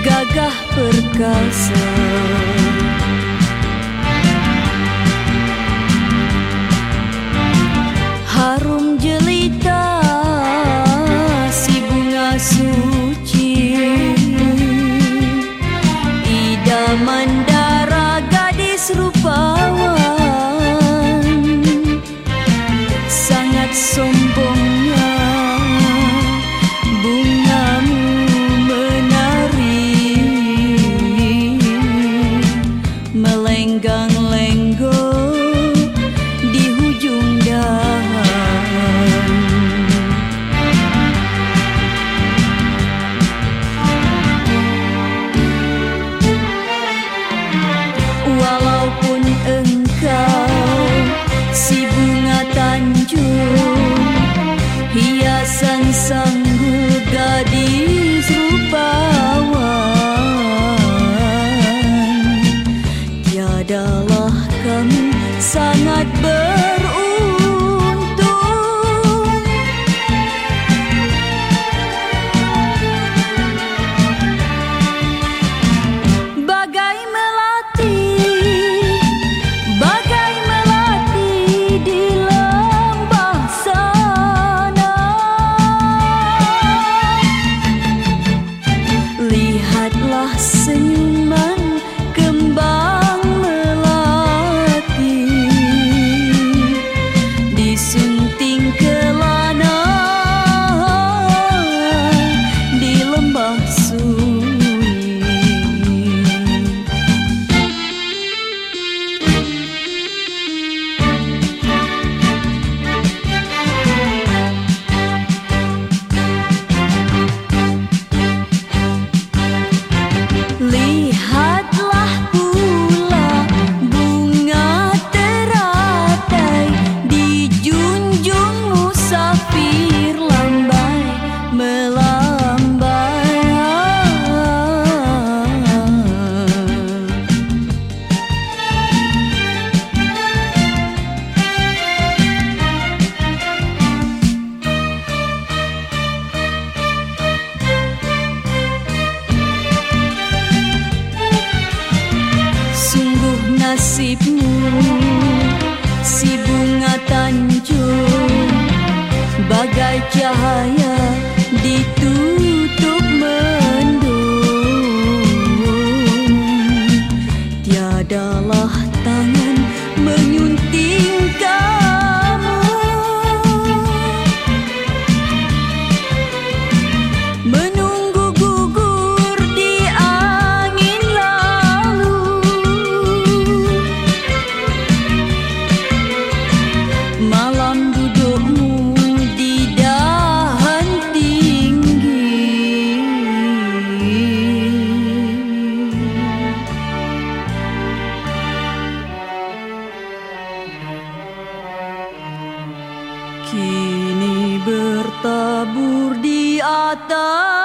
Gagah perkasa. Harum jelita si bunga suci. Idaman Hai 的。